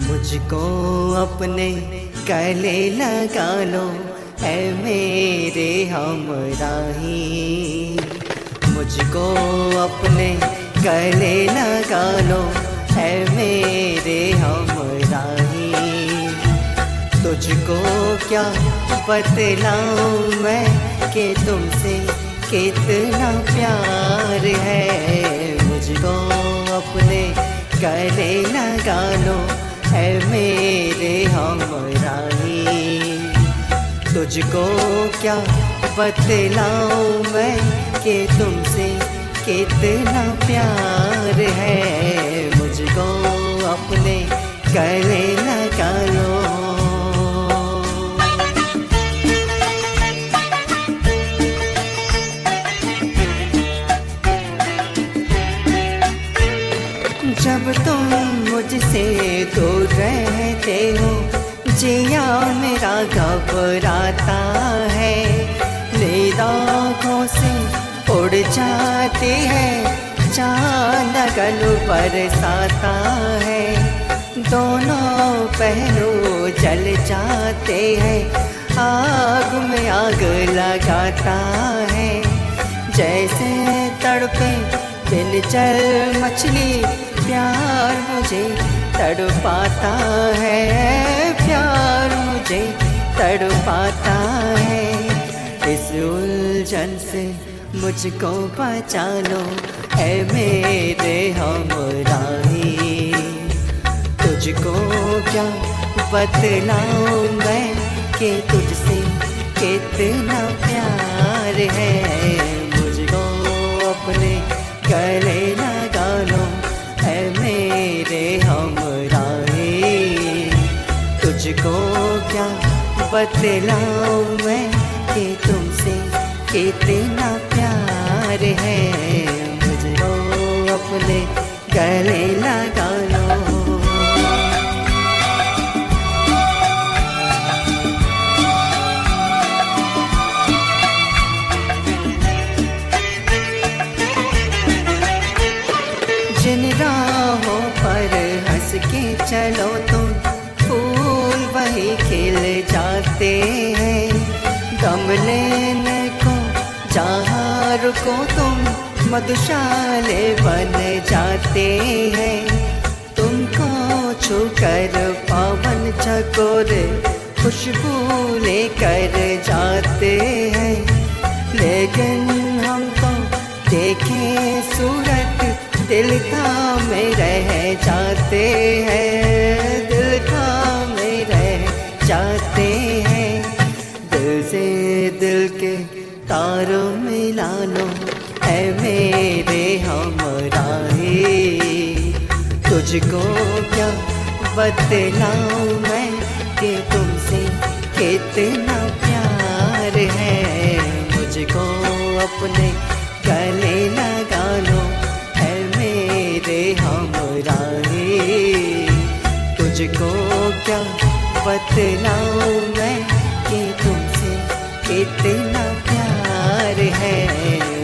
मुझको अपने गले लगा लो है मेरे हमराही मुझको अपने गले लगा लो है मेरे हमराही तुझको क्या बतलाऊं मैं कि तुमसे कितना प्यार है? मुझको अपने गले लगा लो तुझको क्या बतलाऊं मैं कि तुमसे कितना प्यार है? मुझको अपने गले लगा लो जब तुम मुझसे दूर रहते हो घबराता है। नींद आँखों से उड़ जाती है। चाँद गलू बरसाता है। दोनों पहलू जल जाते हैं। आग में आग लगाता है। जैसे तड़पे बिन चल मछली, प्यार मुझे तड़पाता है। प्यार मुझे तड़पाता है। इस उलझन से मुझको लो है मेरे हमराही। तुझको क्या बतलाऊं मैं कि तुझसे कितना प्यार है? मुझको अपने गले लगा लो है मेरे हमराही। तुझको बतलाऊं मैं कि तुमसे कितना प्यार है। मुझको अपने गले लगा लो जिन राहों पर हंस के चलो तुम, फूल वही खिल दम लेने को जहाँ रुको तुम मधुशाले बन जाते हैं। तुमको छूकर पवन चकोर खुशबू लेकर जाते हैं। लेकिन हम तो देखे सूरत दिल थामे रह जाते हैं, दिल थामे रह जाते हैं। से दिल के तारों मिला लो है मेरे हमराही तुझको क्या बतलाऊं मैं कि तुमसे कितना प्यार है? मुझको अपने गले लगा लो है मेरे हमराही तुझको क्या बतलाऊं मैं कितना प्यार है।